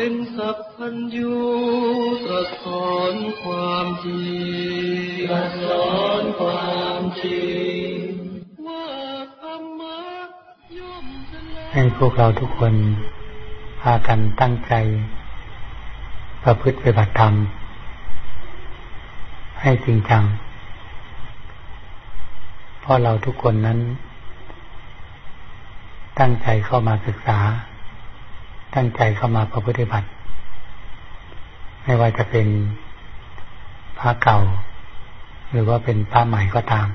เป็นสัพพัญญูตรัสสอนความจริงตรัสสอนความจริงว่าธรรมะย่อมชนะให้พวกเราทุกคนพากันตั้งใจ ประพฤติปฏิบัติธรรม ให้จริงจัง เพราะเราทุกคนนั้น ตั้งใจเข้ามาศึกษา ตั้งใจเข้ามาประพฤติบัติ ไม่ว่าจะเป็นพระเก่า หรือว่าเป็นพระใหม่ก็ตาม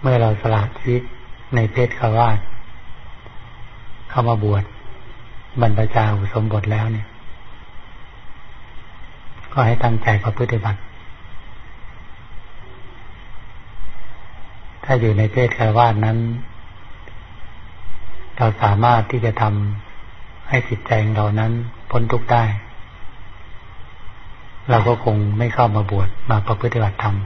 เมื่อเราสละชีวิตในเพศคารวาสเข้ามาบวชบรรพชาอุสมบทแล้วเนี่ย ก็ให้ตั้งใจประพฤติบัติ ถ้าอยู่ในเพศคารวาสนั้น เราสามารถที่จะทำให้จิตใจของเรานั้นพ้นทุกข์ได้ เราก็คงไม่เข้ามาบวชมาประพฤติบัติธรรม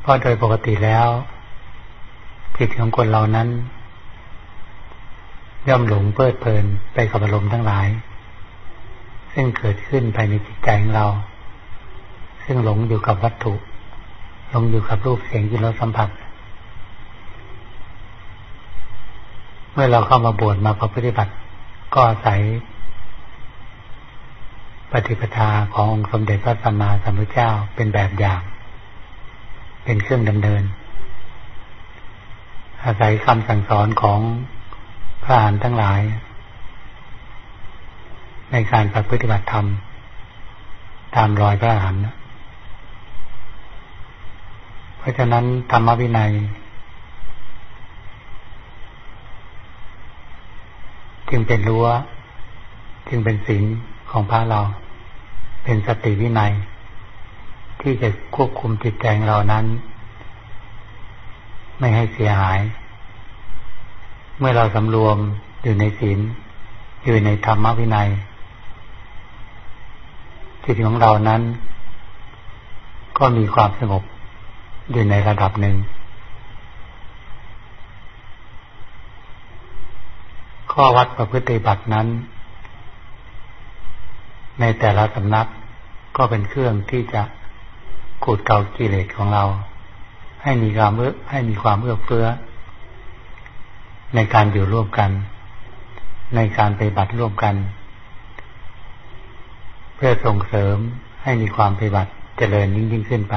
เพราะโดยปกติแล้วจิตของคนเรานั้น ย่อมหลงเพลิดเพลินไปกับอารมณ์ทั้งหลาย ซึ่งเกิดขึ้นภายในจิตใจของเรา ซึ่งหลงอยู่กับวัตถุ หลงอยู่กับรูปเสียงที่เราสัมผัส เมื่อเราเข้ามาบวชมาประพฤติบัติ ก็อาศัยปฏิปทาขององค์สมเด็จพระสัมมาสัมพุทธเจ้าเป็นแบบอย่าง เป็นเครื่องดำเนิน อาศัยคำสั่งสอนของพระอรหันต์ทั้งหลาย ในการประพฤติบัติธรรม ตามรอยพระอรหันต์เพราะฉะนั้นธรรมวินัย จึงเป็นรั้ว จึงเป็นศีลของพระเรา เป็นสติวินัย ที่จะควบคุมจิตใจของเรานั้น ไม่ให้เสียหาย เมื่อเราสำรวมอยู่ในศีลอยู่ในธรรมวินัย จิตของเรานั้น ก็มีความสงบอยู่ในระดับหนึ่ง ข้อวัดประพฤติบัตินั้น ในแต่ละสำนักก็เป็นเครื่องที่จะขูดเกากิเลสของเรา ให้มีความเอื้อให้มีความเอื้อเฟื้อ ในการอยู่ร่วมกัน ในการปฏิบัติร่วมกัน เพื่อส่งเสริมให้มีความปฏิบัติเจริญยิ่งยิ่งขึ้นไป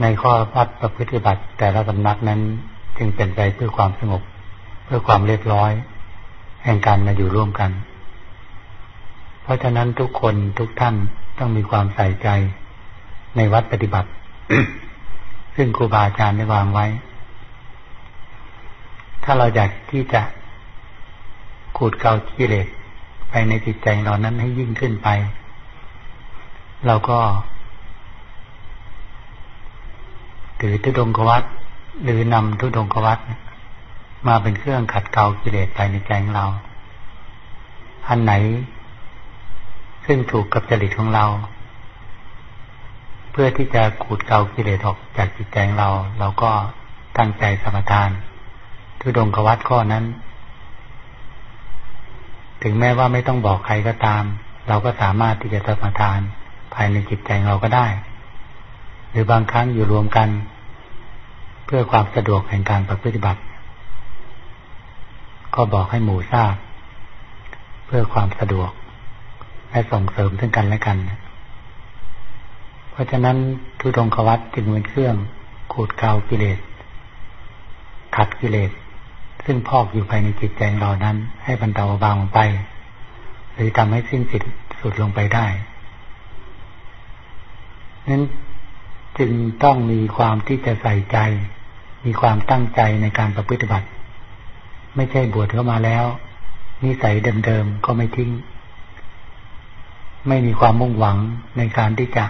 ในข้อวัดประพฤติบัติแต่ละสำนักนั้นจึงเป็นไปเพื่อความสงบ เพื่อความเรียบร้อย แห่งการมาอยู่ร่วมกัน เพราะฉะนั้นทุกคนทุกท่านต้องมีความใส่ใจในวัดปฏิบัติ ซึ่งครูบาอาจารย์ได้วางไว้ ถ้าเราอยากที่จะขูดเกากิเลสไปในจิตใจเรานั้นให้ยิ่งขึ้นไป เราก็ ถือทุดงควัตหรือนำทุดงควัต มาเป็นเครื่องขัดเกลากิเลสภายในใจของเรา อันไหน ซึ่งถูกกับจริตของเรา เพื่อที่จะขูดเกลากิเลสออกจากจิตใจของเรา เราก็ตั้งใจสมทาน ทุดงควัตข้อนั้น ถึงแม้ว่าไม่ต้องบอกใครก็ตาม เราก็สามารถที่จะสมทานภายในจิตใจเราก็ได้ หรือบางครั้งอยู่รวมกัน เพื่อความสะดวกแห่งการปฏิบัติ ก็บอกให้หมู่ทราบ เพื่อความสะดวก และส่งเสริมซึ่งกันและกัน เพราะฉะนั้นทุดงควัตจึงเป็นเครื่องขูดเกากิเลส ขัดกิเลส ซึ่งพอกอยู่ภายในจิตใจเรานั้น ให้บรรเทาเบาลงไป หรือทำให้สิ้นสิทธิสุดลงไปได้ นั้นจึงต้องมีความที่จะใส่ใจ มีความตั้งใจในการประพฤติบัติ ไม่ใช่บวชเข้ามาแล้ว นิสัยเดิมๆก็ไม่ทิ้ง ไม่มีความมุ่งหวังในการที่จะ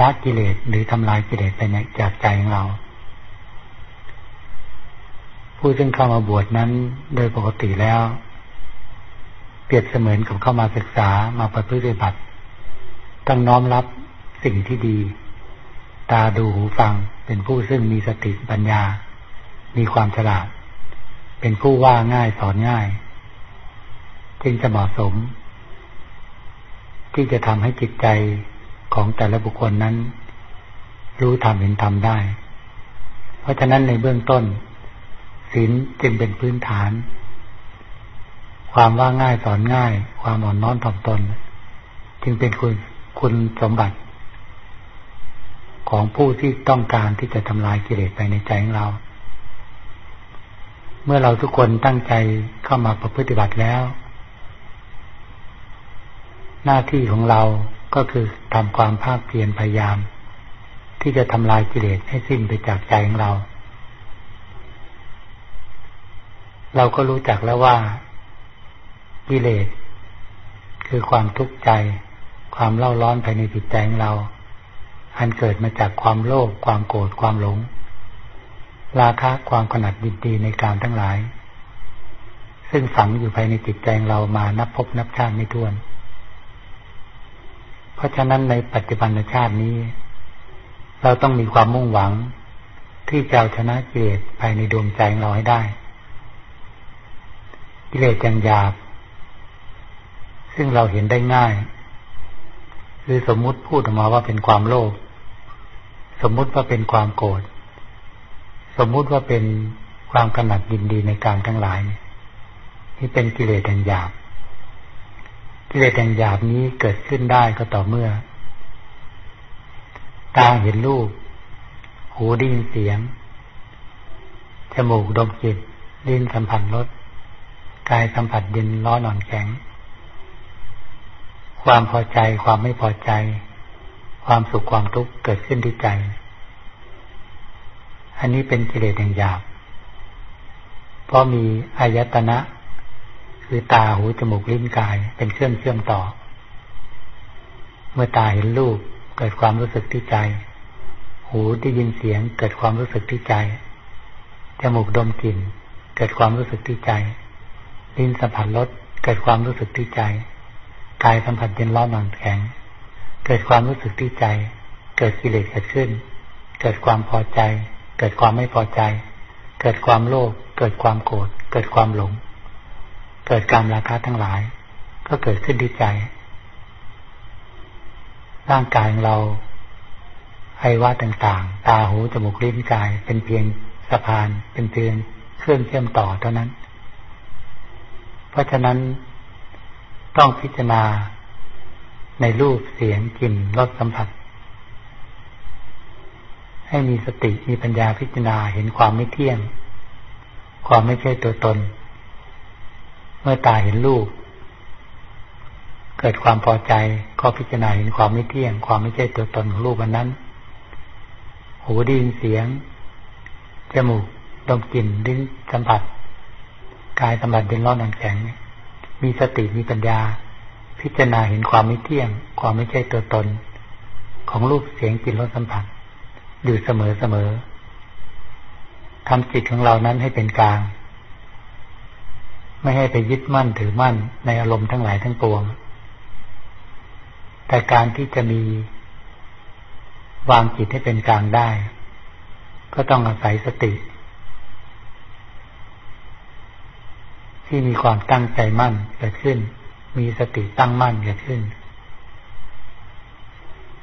ละกิเลสหรือทำลายกิเลสไปนจากใจของเรา ผู้ซึ่งเข้ามาบวชนั้นโดยปกติแล้ว เปรียบเสมือนกับเข้ามาศึกษามาประพฤติบัติต้องน้อมรับสิ่งที่ดี ตาดูหูฟังเป็นผู้ซึ่งมีสติปัญญา มีความฉลาด เป็นผู้ว่าง่ายสอนง่าย จึงจะเหมาะสม ที่จะทำให้จิตใจของแต่ละบุคคลนั้น รู้ธรรมเห็นธรรมได้ เพราะฉะนั้นในเบื้องต้นศีลจึงเป็นพื้นฐาน ความว่าง่ายสอนง่าย ความอ่อนน้อมถ่อมตน จึงเป็นคุณคุณสมบัติ ของผู้ที่ต้องการที่จะทำลายกิเลสไปในใจของเรา เมื่อเราทุกคนตั้งใจเข้ามาประพฤติบัติแล้ว หน้าที่ของเราก็คือทำความภาคเพียรพยายาม ที่จะทำลายกิเลสให้สิ้นไปจากใจของเรา เราก็รู้จักแล้วว่ากิเลสคือความทุกข์ใจ ความเล่าร้อนภายในจิตใจของเรา อันเกิดมาจากความโลภความโกรธความหลง ราคะความขนัดยินดีในการทั้งหลาย ซึ่งฝังอยู่ภายในจิตใจเรามานับพบนับชาติไม่ถ้วน เพราะฉะนั้นในปัจจุบันชาตินี้ เราต้องมีความมุ่งหวังที่จะเอาชนะกิเลสภายในดวงใจของเราให้ได้ กิเลสอย่างหยาบ ซึ่งเราเห็นได้ง่าย คือสมมุติพูดออกมาว่าเป็นความโลภสมมุติว่าเป็นความโกรธ สมมุติว่าเป็นความกำหนัดยินดีในการทั้งหลายนี่เป็นกิเลสอย่างหยาบ กิเลสอย่างหยาบนี้เกิดขึ้นได้ก็ต่อเมื่อ ตาเห็นรูป หูได้ยินเสียง จมูกดมกลิ่นลิ้นสัมผัสรส กายสัมผัสเย็นร้อนอ่อนแข็ง ความพอใจ ความไม่พอใจ ความสุขความทุกข์เกิดขึ้นที่ใจ อันนี้เป็นกิเลสอย่างหยาบเพราะมีอายตนะ คือตาหูจมูกลิ้นกายเป็นเครื่องเชื่อมต่อ เมื่อตาเห็นรูปเกิดความรู้สึกที่ใจ หูได้ยินเสียงเกิดความรู้สึกที่ใจจมูกดมกลิ่นเกิดความรู้สึกที่ใจ ลิ้นสัมผัสรสเกิดความรู้สึกที่ใจ กายสัมผัสเย็นร้อนนอนแข็ง เกิดความรู้สึกที่ใจ เกิดกิเลสเกิดขึ้น เกิดความพอใจ เกิดความไม่พอใจ เกิดความโลภเกิดความโกรธเกิดความหลง เกิดการราคะทั้งหลาย ก็เกิดขึ้นที่ใจ ร่างกายของเราไอวาต่างๆ ตาหูจมูกลิ้นกาย เป็นเพียงสะพาน เป็นเพียงเครื่องเชื่อมต่อเท่านั้น เพราะฉะนั้นต้องพิจารณาในรูปเสียงกลิ่นรสสัมผัส ให้มีสติมีปัญญาพิจารณาเห็นความไม่เที่ยง ความไม่ใช่ตัวตน เมื่อตาเห็นรูป เกิดความพอใจก็พิจารณาเห็นความไม่เที่ยง ความไม่ใช่ตัวตนของรูปวันนั้น หูได้ยินเสียง จมูกดมกลิ่นลิ้นสัมผัสกายสัมผัสเป็นร้อนนันแข็ง มีสติมีปัญญา พิจารณาเห็นความไม่เที่ยง ความไม่ใช่ตัวตน ของรูปเสียงกลิ่นรสสัมผัส อยู่เสมอเสมอทำจิตของเรานั้นให้เป็นกลาง ไม่ให้ไปยึดมั่นถือมั่นในอารมณ์ทั้งหลายทั้งปวง แต่การที่จะมี วางจิตให้เป็นกลางได้ ก็ต้องอาศัยสติ ที่มีความตั้งใจมั่นเกิดขึ้น มีสติตั้งมั่นเกิดขึ้น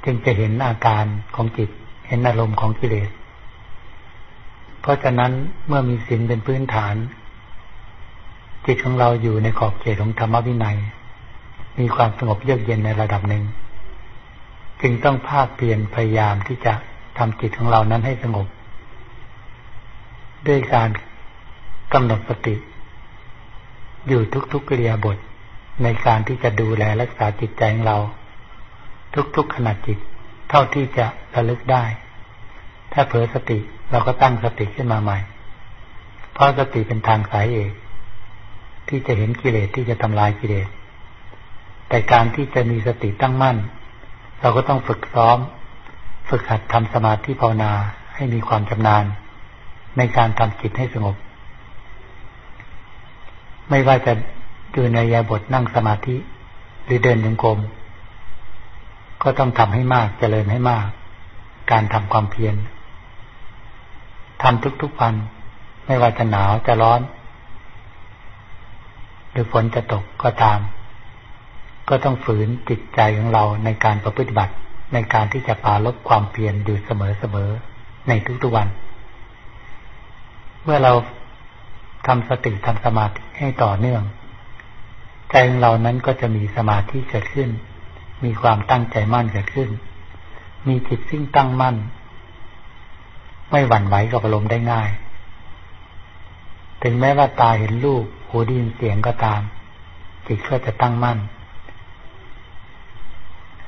จึงจะเห็นอาการของจิต เห็นอารมณ์ของกิเลส เพราะฉะนั้นเมื่อมีศีลเป็นพื้นฐาน จิตของเราอยู่ในขอบเขตของธรรมวินัย มีความสงบเยือกเย็นในระดับหนึ่ง จึงต้องภาคเพียรพยายามที่จะทำจิตของเรานั้นให้สงบ ด้วยการกำหนดสติ อยู่ทุกๆกิริยบทในการที่จะดูแลรักษาจิตใจของเรา ทุกๆขณะจิต เท่าที่จะระลึกได้ ถ้าเผลอสติเราก็ตั้งสติขึ้นมาใหม่ เพราะสติเป็นทางสายเอกที่จะเห็นกิเลสที่จะทำลายกิเลส แต่การที่จะมีสติตั้งมั่น เราก็ต้องฝึกซ้อม ฝึกหัดทำสมาธิภาวนาให้มีความชำนาญ ในการทำจิตให้สงบ ไม่ว่าจะอยู่ในยาบทนั่งสมาธิ หรือเดินยังกรม ก็ต้องทำให้มากเจริญให้มาก การทำความเพียรทำทุกๆวัน ไม่ว่าจะหนาวจะร้อน หรือฝนจะตกก็ตาม ก็ต้องฝืนจิตใจของเราในการประพฤติบัติในการที่จะปาลบความเพียรอยู่เสมอๆในทุกๆวัน เมื่อเราทำสติทำสมาธิให้ต่อเนื่อง ใจของเรานั้นก็จะมีสมาธิเกิดขึ้น มีความตั้งใจมั่นเกิดขึ้น มีจิตซึ่งตั้งมั่น ไม่หวั่นไหวกับอารมณ์ได้ง่าย ถึงแม้ว่าตาเห็นรูปหูได้ยินเสียงก็ตาม จิตก็จะตั้งมั่น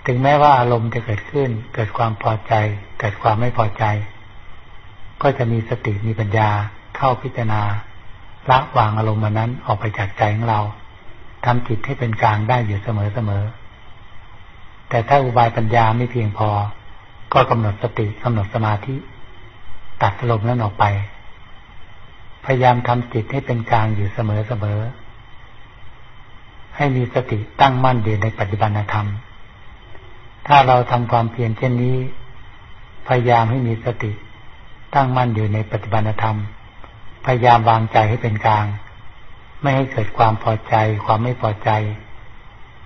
ถึงแม้ว่าอารมณ์จะเกิดขึ้น เกิดความพอใจ เกิดความไม่พอใจ ก็จะมีสติมีปัญญาเข้าพิจารณาละวางอารมณ์มันนั้นออกไปจากใจของเราทำจิตให้เป็นกลางได้อยู่เสมอเสมอ แต่ถ้าอุบายปัญญาไม่เพียงพอ ก็กำหนดสติกำหนดสมาธิ ตัดอารมนั้นออกไป พยายามทำจิตให้เป็นกลางอยู่เสมอเสมอให้มีสติตั้งมั่นอยู่ในปัจจุบันธรรม ถ้าเราทำความเพียรเช่นนี้ พยายามให้มีสติ ตั้งมั่นอยู่ในปัจจุบันธรรม พยายามวางใจให้เป็นกลาง ไม่ให้เกิดความพอใจ ความไม่พอใจ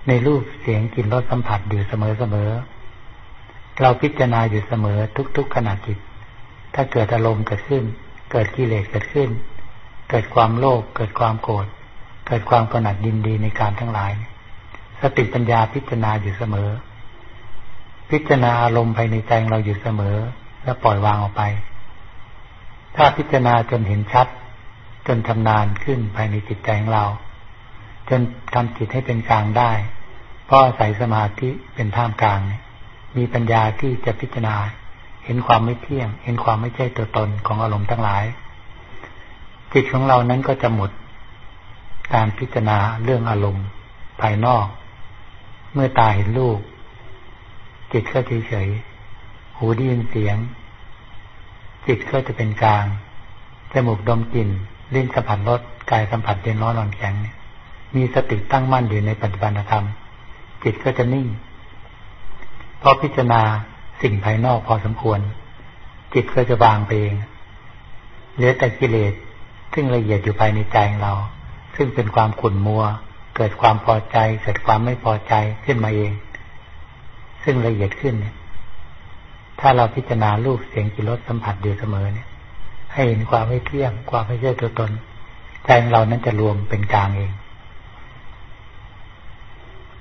ในรูปเสียงกลิ่นรสสัมผัสอยู่เสมอเสมอ เราพิจารณาอยู่เสมอทุก ๆขณะจิต ถ้าเกิดอารมณ์เกิดขึ้น เกิดกิเลสเกิดขึ้น เกิดความโลภเกิดความโกรธเกิดความกำหนัดยินดีในการทั้งหลาย สติปัญญาพิจารณาอยู่เสมอ พิจารณาอารมณ์ภายในใจเราอยู่เสมอ แล้วปล่อยวางออกไป ถ้าพิจารณาจนเห็นชัด จนชำนาญขึ้นภายในจิตใจของเรา จนทำจิตให้เป็นกลางได้ เพราะอาศัยสมาธิเป็นท่ามกลางมีปัญญาที่จะพิจารณา เห็นความไม่เที่ยง เห็นความไม่ใช่ตัวตนของอารมณ์ทั้งหลาย จิตของเรานั้นก็จะหมดการพิจารณาเรื่องอารมณ์ภายนอก เมื่อตาเห็นรูปจิตก็เฉยๆหูได้ยินเสียง จิตก็จะเป็นกลางจมูกดมกลิ่นลิ้นสัมผัสรสกายสัมผัสเย็นร้อนอ่อนแข็งมีสติตั้งมั่นอยู่ในปัจจุบันธรรม จิตก็จะนิ่ง เพอพิจารณาสิ่งภายนอกพอสมควร จิตก็จะวางไปเองเหลือแต่กิเลสซึ่งละเอียดอยู่ภายในใจของเรา ซึ่งเป็นความขุ่นมัว เกิดความพอใจ เกิดความไม่พอใจขึ้นมาเอง ซึ่งละเอียดขึ้นเนี่ยถ้าเราพิจารณารูปเสียงกิรสสัมผัสอยู่เสมอเนี่ย ให้เห็นความไม่เที่ยงความไม่ใช่ตัวตนใจของเรานั้นจะรวมเป็นกลางเอง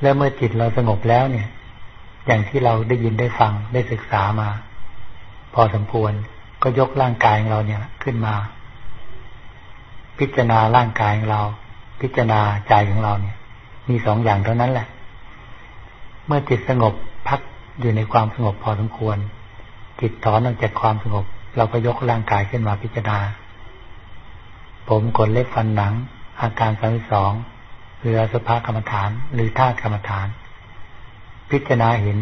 แล้วเมื่อจิตเราสงบแล้วเนี่ย อย่างที่เราได้ยินได้ฟังได้ศึกษามา พอสมควรก็ยกร่างกายของเราเนี่ยขึ้นมา พิจารณาร่างกายของเรา พิจารณาใจของเราเนี่ย มีสองอย่างเท่านั้นแหละ เมื่อจิตสงบพักอยู่ในความสงบพอสมควร จิตถอนออกจากความสงบ เราก็ยกร่างกายขึ้นมาพิจารณา ผมขนเล็บฟันหนัง อาการสามสอง หรือสภากรรมฐาน หรือธาตุกรรมฐาน พิจารณาเห็น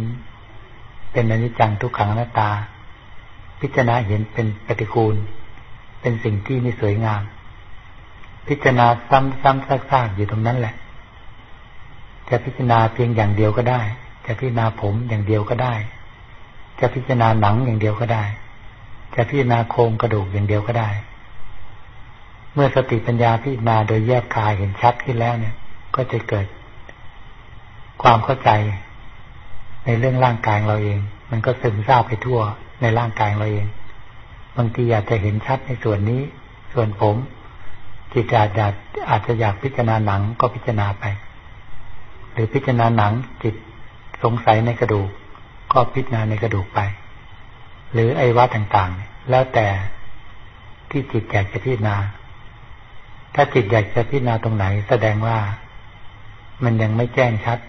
เป็นอนิจจังทุกขังอนัตตา พิจารณาเห็นเป็นปฏิกูล เป็นสิ่งที่ไม่สวยงาม พิจารณาซ้ำๆซากๆอยู่ตรงนั้นแหละ จะพิจารณาเพียงอย่างเดียวก็ได้ จะพิจารณาผมอย่างเดียวก็ได้ จะพิจารณาหนังอย่างเดียวก็ได้ จะพิจารณาโครงกระดูกอย่างเดียวก็ได้ เมื่อสติปัญญาพิจารณาโดยแยกกายเห็นชัดขึ้นแล้วเนี่ย ก็จะเกิดความเข้าใจในเรื่องร่างกายเราเอง มันก็ซึมซาบไปทั่วในร่างกายเราเอง บางทีอาจจะเห็นชัดในส่วนนี้ ส่วนผม จิตอาจจะอาจจะอยากพิจารณาหนังก็พิจารณาไป หรือพิจารณาหนังจิตสงสัยในกระดูก ก็พิจารณาในกระดูกไป หรือไอ้วัดต่างๆ แล้วแต่ที่จิตอยากจะพิจารณา ถ้าจิตอยากจะพิจารณาตรงไหน แสดงว่า มันยังไม่แจ้งชัด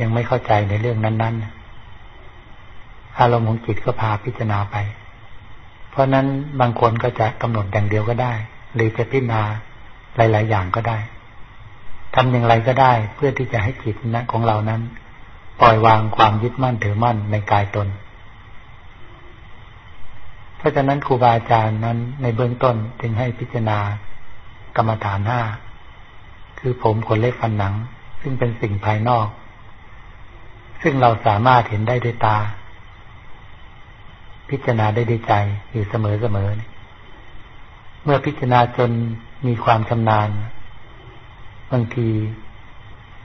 ยังไม่เข้าใจในเรื่องนั้น ๆ อารมณ์ของจิตก็พาพิจารณาไป เพราะนั้นบางคนก็จะกำหนดอย่างเดียวก็ได้ หรือจะพิจารณาหลาย ๆ อย่างก็ได้ทำอย่างไรก็ได้เพื่อที่จะให้จิตนะของเรานั้น ปล่อยวางความยึดมั่นถือมั่นในกายตน เพราะฉะนั้นครูบาอาจารย์นั้นในเบื้องต้นจึงให้พิจารณากรรมฐานห้าคือผมขนเล็บฟันหนัง ซึ่งเป็นสิ่งภายนอก ซึ่งเราสามารถเห็นได้ด้วยตา พิจารณาได้ด้วยใจอยู่เสมอเสมอเมื่อพิจารณาจนมีความชำนาญ บางที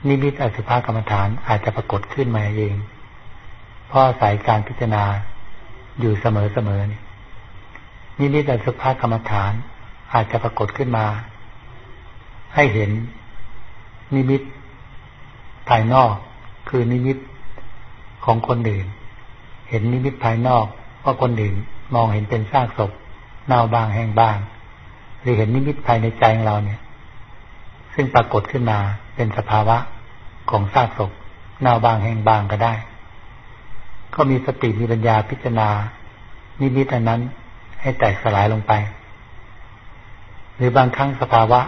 นิมิตอสุภกรรมฐานอาจจะปรากฏขึ้นมาเองเพราะอาศัยการพิจารณาอยู่เสมอเสมอนิมิตอสุภกรรมฐานอาจจะปรากฏขึ้นมา ให้เห็นนิมิต ภายนอก คือนิมิตของคนอื่น เห็นนิมิตภายนอกว่าคนอื่นมองเห็นเป็นซากศพเน่าบางแห้งบ้าง หรือเห็นนิมิตภายในใจของเราเนี่ย ซึ่งปรากฏขึ้นมาเป็นสภาวะของซากศพเน่าบางแห้งบางก็ได้ ก็มีสติมีปัญญาพิจารณา นิมิตอันนั้นให้แตกสลายลงไป หรือบางครั้งสภาวะ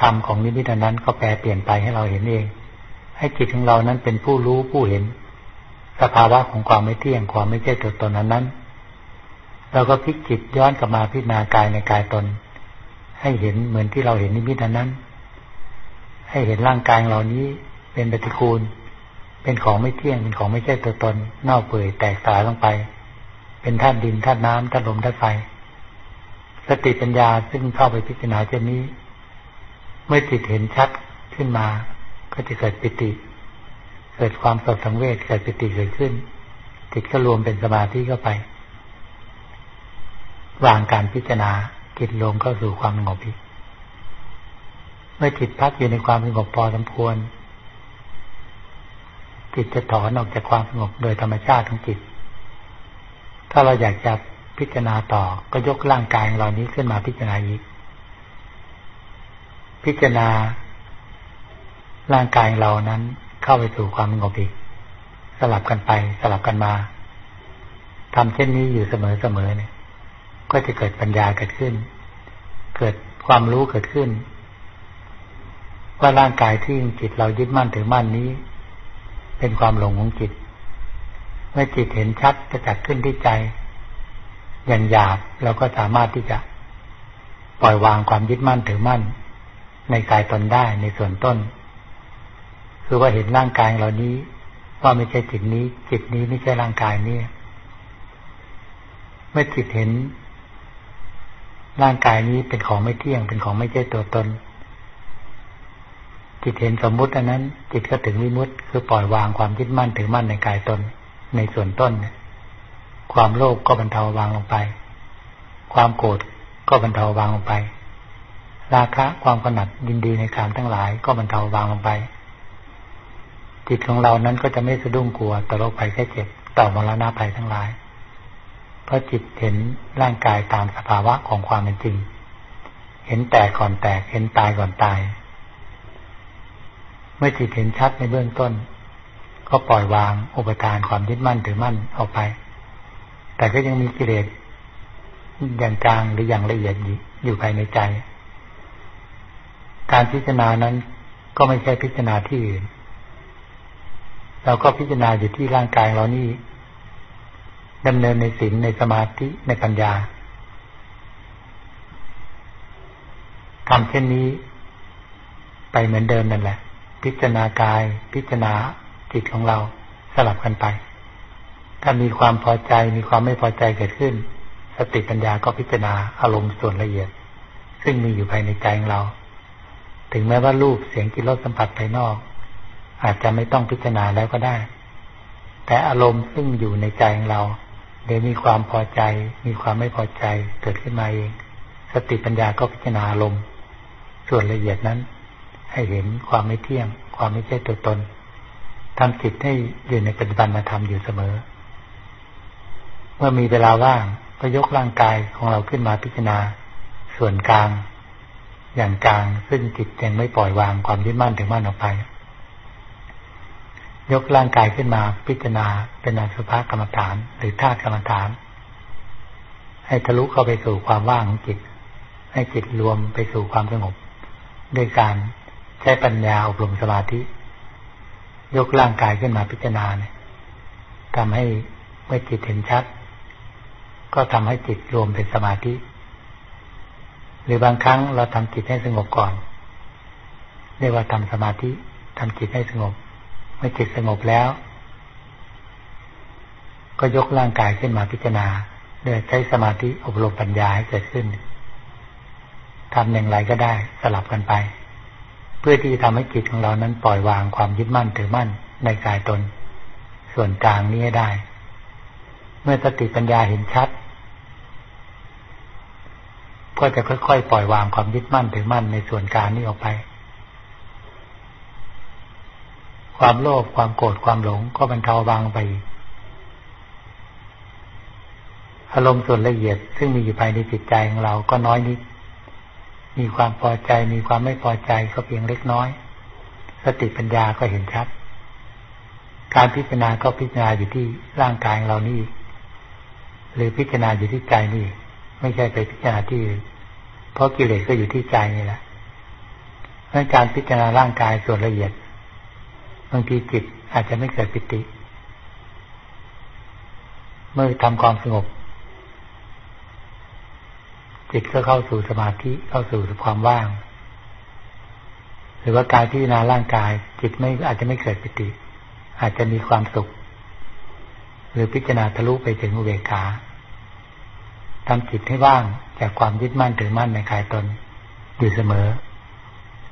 ธรรมของนิมิตอันนั้นก็แปลเปลี่ยนไปให้เราเห็นเอง ให้จิตของเรานั้นเป็นผู้รู้ผู้เห็น สภาวะของความไม่เที่ยงความไม่ใช่ตัวตนนั้นนั้นเราก็พลิกจิตย้อนกลับมาพิจารณากายในกายตน ให้เห็นเหมือนที่เราเห็นนิมิตนั้น ให้เห็นร่างกายเหล่านี้เป็นปฏิกูล เป็นของไม่เที่ยงเป็นของไม่ใช่ตัวตน เน่าเปื่อยแตกสายลงไป เป็นธาตุดินธาตุน้ำธาตุลมธาตุไฟสติปัญญาซึ่งเข้าไปพิจารณาเช่นนี้ เมื่อจิตเห็นชัดขึ้นมา ก็จะเกิดปิติ เกิดความสดสังเวชเกิดปิติเกิดขึ้น จิตก็รวมเป็นสมาธิเข้าไป วางการพิจารณาจิตลงเข้าสู่ความสงบอีกเมื่อจิตพักอยู่ในความสงบพอสมควร จิตจะถอนออกจากความสงบโดยธรรมชาติของจิต ถ้าเราอยากจะพิจารณาต่อก็ยกร่างกายของเรานี้ขึ้นมาพิจารณาอีก พิจารณา ร่างกายเรานั้น เข้าไปสู่ความสงบอีก สลับกันไปสลับกันมาทำเช่นนี้อยู่เสมอเสมอเนี่ย ก็จะเกิดปัญญาเกิดขึ้น เกิดความรู้เกิดขึ้น ว่าร่างกายที่จิตเรายึดมั่นถือมั่นนี้ เป็นความหลงของจิต เมื่อจิตเห็นชัดจะจัดขึ้นที่ใจ อย่างหยาบเราก็สามารถที่จะ ปล่อยวางความยึดมั่นถือมั่น ในกายตนได้ในส่วนต้น คือว่าเห็นร่างกายเรานี้ ว่าไม่ใช่จิตนี้ จิตนี้ไม่ใช่ร่างกายนี้เมื่อจิตเห็น ร่างกายนี้เป็นของไม่เที่ยง เป็นของไม่ใช่ตัวตน จิตเห็นสมมุติอันนั้น จิตก็ถึงวิมุตต์คือปล่อยวางความยึดมั่นถือมั่นในกายตน ในส่วนต้น ความโลภก็บรรเทาวางลงไป ความโกรธก็บรรเทาวางลงไป ราคะความกำหนัดยินดีในการทั้งหลายก็บรรเทาวางลงไป จิตของเรานั้นก็จะไม่สะดุ้งกลัวต่อโรคภัยแค่เจ็บต่อมรณะภัยทั้งหลาย เพราะจิตเห็นร่างกายตามสภาวะของความเป็นจริง เห็นแตกก่อนแตก เห็นตายก่อนตาย เมื่อจิตเห็นชัดในเบื้องต้น ก็ปล่อยวางอุปทานความยึดมั่นถือมั่นออกไป แต่ก็ยังมีกิเลสอย่างกลางหรืออย่างละเอียดอยู่ภายในใจ การพิจารณานั้นก็ไม่ใช่พิจารณาที่อื่น เราก็พิจารณาอยู่ที่ร่างกายเรานี่ดำเนินในศีลในสมาธิในปัญญาทำเช่นนี้ ไปเหมือนเดิมนั่นแหละ พิจารณากาย พิจารณาจิตของเราสลับกันไป ถ้ามีความพอใจมีความไม่พอใจเกิดขึ้น สติปัญญาก็พิจารณาอารมณ์ส่วนละเอียด ซึ่งมีอยู่ภายในใจของเรา ถึงแม้ว่ารูปเสียงกิริรสสัมผัสภายนอก อาจจะไม่ต้องพิจารณาแล้วก็ได้ แต่อารมณ์ซึ่งอยู่ในใจของเราเดี๋ยวมีความพอใจ มีความไม่พอใจเกิดขึ้นมาเอง สติปัญญาก็พิจารณาลมณ์ ส่วนละเอียดนั้น ให้เห็นความไม่เที่ยง ความไม่ใช่ตัวตนทำจิตให้อยู่ในปัจจุบันมาทำอยู่เสมอ เมื่อมีเวลาว่างก็ยกร่างกายของเราขึ้นมาพิจารณา ส่วนกลาง อย่างกลางซึ่งจิตยังไม่ปล่อยวางความยึดมั่นถึงมั่นออกไป ยกร่างกายขึ้นมาพิจารณาเป็นอสุภกรรมฐาน หรือธาตุกรรมฐาน ให้ทะลุเข้าไปสู่ความว่างของจิต ให้จิตรวมไปสู่ความสงบ ด้วยการใช้ปัญญาอบรมสมาธิ ยกร่างกายขึ้นมาพิจารณาเนี่ยทำให้เมื่อจิตเห็นชัด ก็ทำให้จิตรวมเป็นสมาธิ หรือบางครั้งเราทำจิตให้สงบก่อน เรียกว่าทำสมาธิทำจิตให้สงบ มื่อจิตสงบแล้ว ก็ยกร่างกายขึ้นมาพิจารณาโดยใช้สมาธิอบรมปัญญาให้เกิดขึ้นทำอย่างไรก็ได้สลับกันไป เพื่อที่จะทำให้จิตของเรานั้นปล่อยวางความยึดมั่นถือมั่นในกายตน ส่วนกลางนี้ได้ เมื่อสติปัญญาเห็นชัด ก็จะค่อยๆปล่อยวางความยึดมั่นถือมั่นในส่วนกลางนี้ออกไป ความโลภความโกรธความหลงก็บรรเทาบางไป อารมณ์ส่วนละเอียดซึ่งมีอยู่ภายในจิตใจของเราก็น้อยนิด มีความพอใจมีความไม่พอใจก็เพียงเล็กน้อย สติปัญญาก็เห็นชัด การพิจารณาก็พิจารณาอยู่ที่ร่างกายของเรานี่หรือพิจารณาอยู่ที่ใจนี่ ไม่ใช่ไปพิจารณาที่เพราะกิเลสก็อยู่ที่ใจนี่แหละเพราะการพิจารณาร่างกายส่วนละเอียด บางทีจิตอาจจะไม่เกิดปิติ เมื่อทำความสงบ จิตก็เข้าสู่สมาธิเข้าสู่ความว่าง หรือว่ากายพิจารณาร่างกาย จิตไม่อาจจะไม่เกิดปิติ อาจจะมีความสุข หรือพิจารณาทะลุไปถึงอุเบกขาทำจิตให้ว่างจากความยึดมั่นถือมั่นในกายตน อยู่เสมอ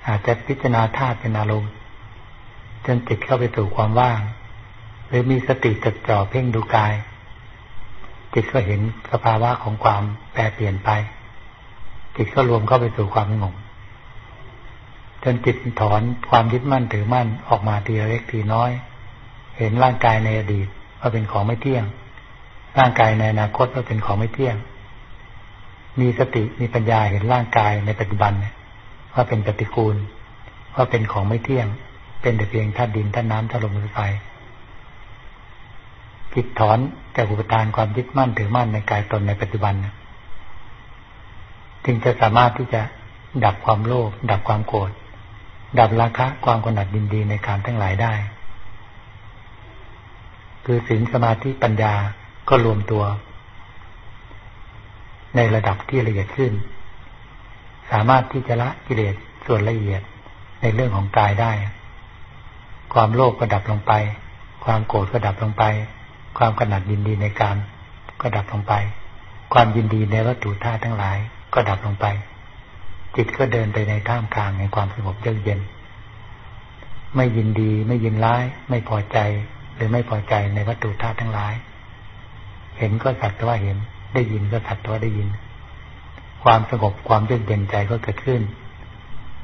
อาจจะพิจารณาธาตุเป็นอารมณ์ จนจิตเข้าไปสู่ความว่าง หรือมีสติจดจ่อเพ่งดูกาย จิตก็เห็นสภาวะของความแปรเปลี่ยนไป จิตก็รวมเข้าไปสู่ความสงบจนจิตถอนความยึดมั่นถือมั่นออกมาทีเล็กทีน้อย เห็นร่างกายในอดีตว่าเป็นของไม่เที่ยง ร่างกายในอนาคตว่าเป็นของไม่เที่ยง มีสติมีปัญญาเห็นร่างกายในปัจจุบันว่าเป็นปฏิกูล ว่าเป็นของไม่เที่ยง เป็นแต่เพียงธาตุดินธาตุน้ำธาตุลมธาตุไฟจิตถอนจากอุปทานความยึดมั่นถือมั่นในกายตนในปัจจุบันจึงจะสามารถที่จะดับความโลภดับความโกรธดับราคะความกำหนัดดินดีในการทั้งหลายได้ คือศีลสมาธิปัญญาก็รวมตัว ในระดับที่ละเอียดขึ้น สามารถที่จะละกิเลสส่วนละเอียดในเรื่องของกายได้ ความโลภก็ดับลงไป ความโกรธก็ดับลงไป ความกำหนัดยินดีในการก็ดับลงไป ความยินดีในวัตถุธาตุทั้งหลายก็ดับลงไป จิตก็เดินไปในท่ามกลางในความสงบเยือกเย็น ไม่ยินดีไม่ยินร้าย ไม่พอใจหรือไม่พอใจในวัตถุธาตุทั้งหลาย เห็นก็สัตว์ว่าเห็น ได้ยินก็สัตว์ว่าได้ยิน ความสงบความเยือกเย็นใจก็เกิดขึ้น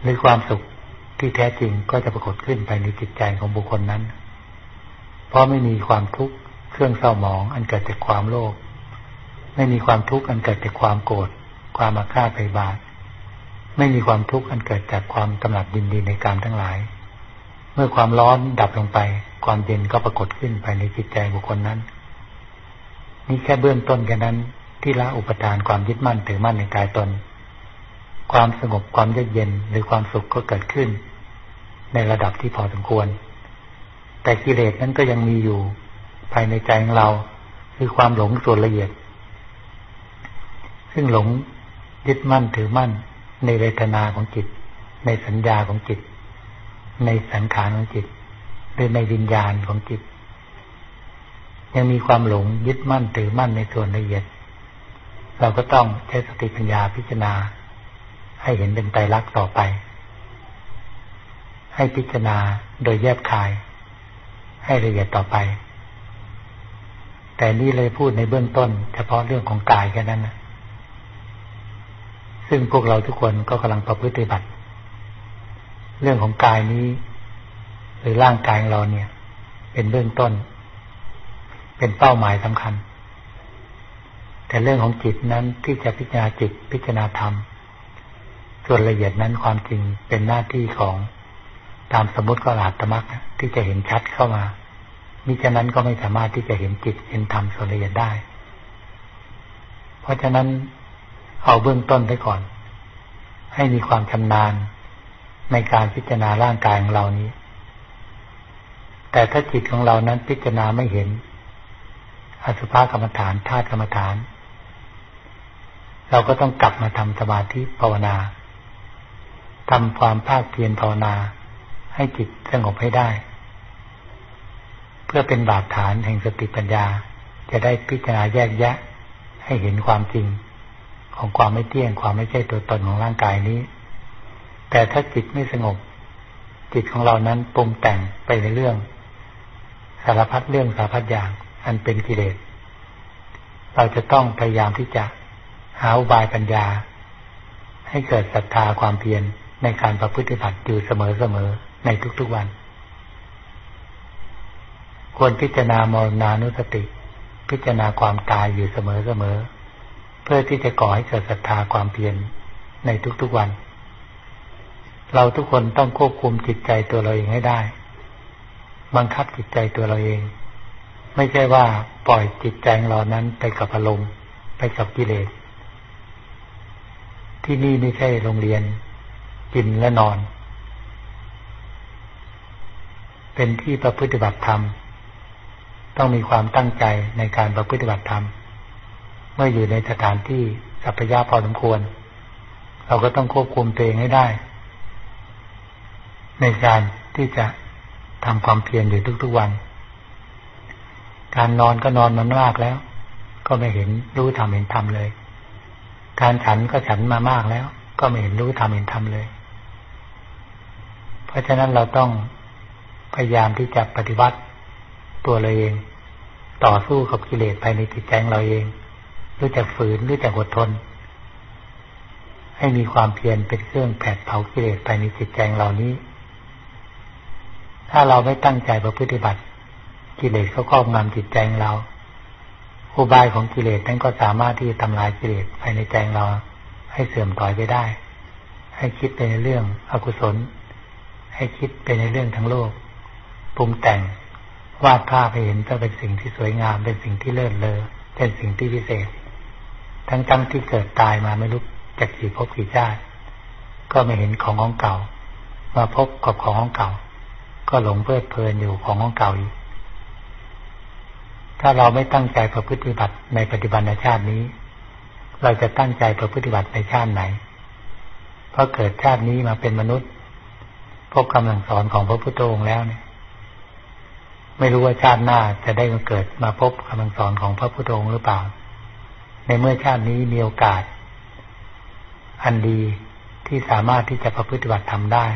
หรือความสุข ที่แท้จริงก็จะปรากฏขึ้นภายในจิตใจของบุคคลนั้น เพราะไม่มีความทุกข์เครื่องเศร้าหมองอันเกิดจากความโลภไม่มีความทุกข์อันเกิดจากความโกรธความอาฆาตพยาบาท ไม่มีความทุกข์อันเกิดจากความกำหนัดดินดีในกามทั้งหลาย เมื่อความร้อนดับลงไป ความเย็นก็ปรากฏขึ้นภายในจิตใจบุคคลนั้น นี่แค่เบื้องต้นแค่นั้นที่ละอุปทานความยึดมั่นถือมั่นในกายตน ความสงบความเยือกเย็นหรือความสุขก็เกิดขึ้น ในระดับที่พอสมควร แต่กิเลสนั้นก็ยังมีอยู่ภายในใจของเรา คือความหลงส่วนละเอียด ซึ่งหลงยึดมั่นถือมั่น ในเวทนาของจิต ในสัญญาของจิต ในสังขารของจิตหรือในวิญญาณของจิต ยังมีความหลงยึดมั่นถือมั่นในส่วนละเอียด เราก็ต้องใช้สติปัญญาพิจารณา ให้เห็นเป็นไตรลักษณ์ต่อไป ให้พิจารณาโดยแยบคาย ให้ละเอียดต่อไป แต่นี่เลยพูดในเบื้องต้น เฉพาะเรื่องของกายแค่นั้นนะซึ่งพวกเราทุกคนก็กำลังประพฤติบัติ เรื่องของกายนี้ หรือร่างกายของเราเนี่ย เป็นเบื้องต้น เป็นเป้าหมายสำคัญ แต่เรื่องของจิตนั้นที่จะพิจารณาจิตพิจารณาธรรม ส่วนละเอียดนั้นความจริงเป็นหน้าที่ของตามสมมติก็หลาตมักที่จะเห็นชัดเข้ามามิฉะนั้นก็ไม่สามารถที่จะเห็นจิตเห็นธรรมส่วนละเอียดได้ เพราะฉะนั้นเอาเบื้องต้นไปก่อน ให้มีความชำนาญในการพิจารณาร่างกายของเรานี้ แต่ถ้าจิตของเรานั้นพิจารณาไม่เห็น อสุภกรรมฐานธาตุกรรมฐาน เราก็ต้องกลับมาทำสมาธิภาวนา ทำความภาคเพียรภาวนา ให้จิตสงบให้ได้ เพื่อเป็นบาดฐานแห่งสติปัญญา จะได้พิจารณาแยกแยะ ให้เห็นความจริง ของความไม่เที่ยงความไม่ใช่ตัวตนของร่างกายนี้ แต่ถ้าจิตไม่สงบ จิตของเรานั้นปรุงแต่งไปในเรื่อง สารพัดเรื่องสารพัดอย่าง อันเป็นกิเลสเราจะต้องพยายามที่จะหาอุบายปัญญา ให้เกิดศรัทธาความเพียร ในการประพฤติบัติอยู่เสมอๆในทุกๆวัน ควรพิจารณามรณานุสติ พิจารณาความตายอยู่เสมอๆเพื่อที่จะก่อให้เกิดศรัทธาความเพียรในทุกๆวัน เราทุกคนต้องควบคุมจิตใจตัวเราเองให้ได้ บังคับจิตใจตัวเราเอง ไม่ใช่ว่าปล่อยจิตใจเรานั้นไปกับอารมณ์ไปกับกิเลสที่นี่ไม่ใช่โรงเรียน กินและนอน เป็นที่ประพฤติบัติธรรม ต้องมีความตั้งใจในการประพฤติบัติธรรม เมื่ออยู่ในสถานที่สัพยาพอสมควร เราก็ต้องควบคุมตัวเองให้ได้ ในการที่จะทำความเพียรอยู่ทุกๆวัน การนอนก็นอนมันมากแล้ว ก็ไม่เห็นรู้ทำเห็นทำเลย การฉันก็ฉันมามากแล้ว ก็ไม่เห็นรู้ทำเห็นทำเลย ราะฉะนั้นเราต้องพยายามที่จะปฏิบัติตัวเราเอง ต่อสู้กับกิเลสภายในจิตใจเราเองรู้จักฝืนรู้จักอดทน ให้มีความเพียรเป็นเครื่องแผดเผากิเลสภายในจิตใจเหล่านี้ ถ้าเราไม่ตั้งใจประพฤติบัติ กิเลสเขาครอบงำจิตใจเราอุบายของกิเลสนั้นก็สามารถที่จะทำลายกิเลสภายในใจเราให้เสื่อมถอยไปได้ ให้คิดไปในเรื่องอกุศล ให้คิดไปในเรื่องทั้งโลกปรุงแต่งวาดภาพให้เห็นจะเป็นสิ่งที่สวยงาม เป็นสิ่งที่เลิศเลอเป็นสิ่งที่พิเศษ ทั้งทั้งที่เกิดตายมาไม่รู้จากกี่ภพกี่ชาติ ก็ไม่เห็นของของเก่า มาพบกับของของเก่า ก็หลงเพลิดเพลินอยู่ของของเก่าอีกถ้าเราไม่ตั้งใจประพฤติบัติในปฏิบัติชาตินี้ เราจะตั้งใจประพฤติบัติในชาติไหน เพราะเกิดชาตินี้มาเป็นมนุษย์ บคำสั่งสอนของพระพุทธองค์แล้วเนี่ย ไม่รู้ว่าชาติหน้าจะได้มาเกิดมาพบคำสอนของพระพุทธองค์หรือเปล่า ในเมื่อชาตินี้มีโอกาส อันดีที่สามารถที่จะประพฤติบัติธรรมได้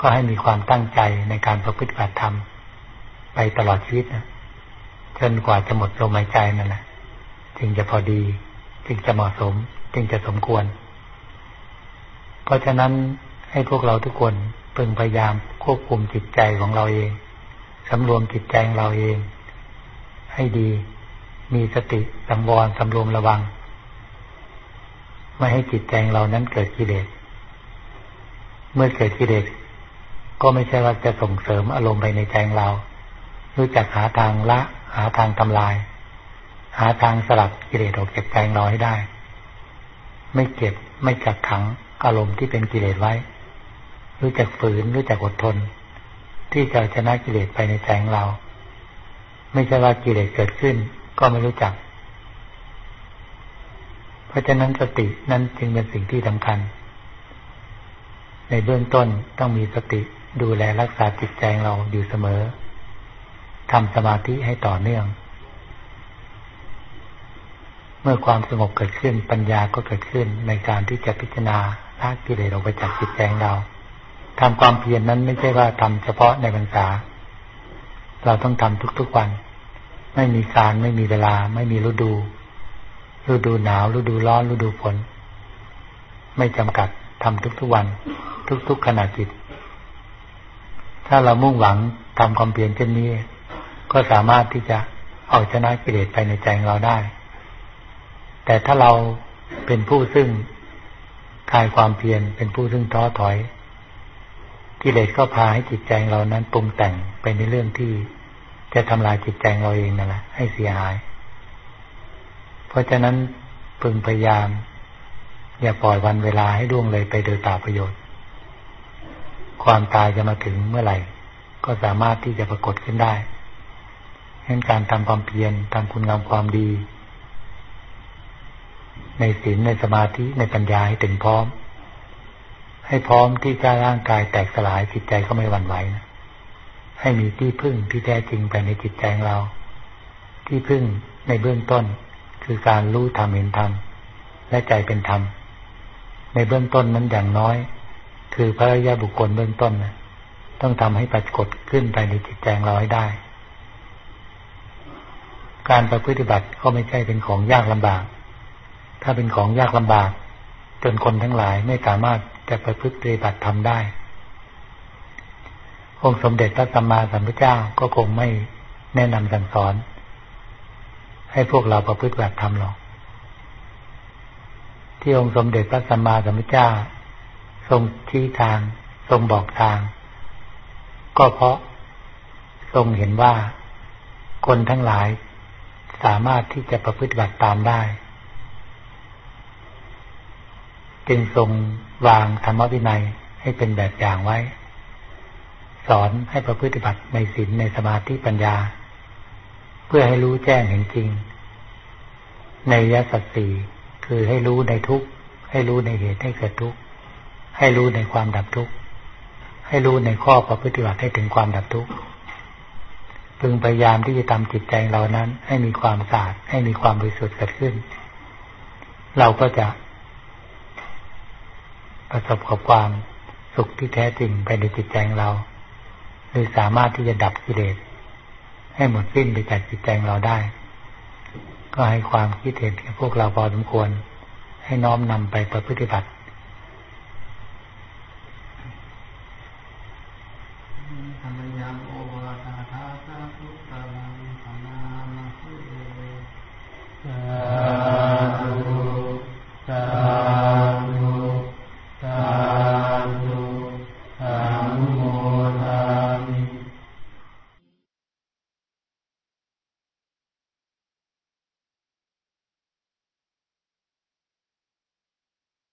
ก็ให้มีความตั้งใจในการประพฤติบัติธรรมไปตลอดชีวิตนะจนกว่าจะหมดลมหายใจนั่นแหละจึงจะพอดี จึงจะเหมาะสม จึงจะสมควร เพราะฉะนั้น ให้พวกเราทุกคนพึงพยายามควบคุมจิตใจของเราเองสำรวมจิตใจของเราเอง ให้ดี มีสติสังวรสำรวมระวัง ไม่ให้จิตใจเรานั้นเกิดกิเลส เมื่อเกิดกิเลสก็ไม่ใช่ว่าจะส่งเสริมอารมณ์ไปในใจเรา รู้จักหาทางละ หาทางทำลาย หาทางสลัดกิเลสออกจากใจเราให้ได้ ไม่เก็บไม่กักขังอารมณ์ที่เป็นกิเลสไว้ รู้จักฝืนรู้จักอดทน ที่จะชนะกิเลสไปในใจของเรา ไม่ใช่ว่ากิเลสเกิดขึ้น ก็ไม่รู้จัก เพราะฉะนั้นสตินั้นจึงเป็นสิ่งที่สำคัญ ในเบื้องต้นต้องมีสติดูแลรักษาจิตใจเราอยู่เสมอทำสมาธิให้ต่อเนื่อง เมื่อความสงบเกิดขึ้นปัญญาก็เกิดขึ้นในการที่จะพิจารณาละกิเลสออกไปจากจิตใจเรา ทำความเพียรนนั้นไม่ใช่ว่าทำเฉพาะในพรรษา เราต้องทำทุกๆวัน ไม่มีการไม่มีเวลา ไม่มีฤดู ฤดูหนาวฤดูร้อนฤดูฝนไม่จำกัดทำทุกๆวัน ทุกๆขณะจิต ถ้าเรามุ่งหวังทำความเพียรเช่นนี้ ก็สามารถที่จะเอาชนะกิเลสไปในใจเราได้ แต่ถ้าเราเป็นผู้ซึ่งคลายความเพียรเป็นผู้ซึ่งท้อถอย กิเลสก็พาให้จิตใจเรานั้นปรุงแต่งไปในเรื่องที่จะทำลายจิตใจเราเองนั่นแหละให้เสียหาย เพราะฉะนั้นพึงพยายาม อย่าปล่อยวันเวลาให้ล่วงเลยไปโดยตาประโยชน์ ความตายจะมาถึงเมื่อไหร่ ก็สามารถที่จะปรากฏขึ้นได้เช่นการทำความเพียรทำคุณงามความดี ในศีลในสมาธิในปัญญาให้ถึงพร้อม ให้พร้อมที่จะร่างกายแตกสลายจิตใจก็ไม่หวั่นไหวนะให้มีที่พึ่งที่แท้จริงไปในจิตใจของเรา ที่พึ่งในเบื้องต้นคือการรู้ธรรมเห็นธรรมและใจเป็นธรรม ในเบื้องต้นนั้นอย่างน้อย คือพระยาบุคคลเบื้องต้นนะต้องทำให้ปรากฏขึ้นไปในจิตใจเราให้ได้ การประพฤติบัติก็ไม่ใช่เป็นของยากลำบาก ถ้าเป็นของยากลำบาก จนคนทั้งหลายไม่สามารถ จะประพฤติปฏิบัติทำได้ องค์สมเด็จพระสัมมาสัมพุทธเจ้าก็คงไม่แนะนำสั่งสอน ให้พวกเราประพฤติปฏิบัติทำหรอก ที่องค์สมเด็จพระสัมมาสัมพุทธเจ้า ทรงชี้ทาง ทรงบอกทาง ก็เพราะทรงเห็นว่าคนทั้งหลายสามารถที่จะประพฤติบัติตามได้ จึงทรงวางธรรมวินัยให้เป็นแบบอย่างไว้ สอนให้ประพฤติบัติในศีลในสมาธิปัญญา เพื่อให้รู้แจ้งเห็นจริง ในยสัตสีคือให้รู้ในทุกข์ให้รู้ในเหตุให้เกิดทุกข์ให้รู้ในความดับทุกข์ให้รู้ในข้อประพฤติบัติให้ถึงความดับทุกข์พึงพยายามที่จะทำจิตใจเรานั้น ให้มีความสะอาดให้มีความบริสุทธิ์เกิดขึ้น เราก็จะ ประสบกับความสุขที่แท้จริงไปในจิตใจของเราหรือสามารถที่จะดับกิเลสให้หมดสิ้นไปจากจิตใจเราได้ ก็ให้ความคิดเห็นกับพวกเราพอสมควร ให้น้อมนำไปประพฤติบัติ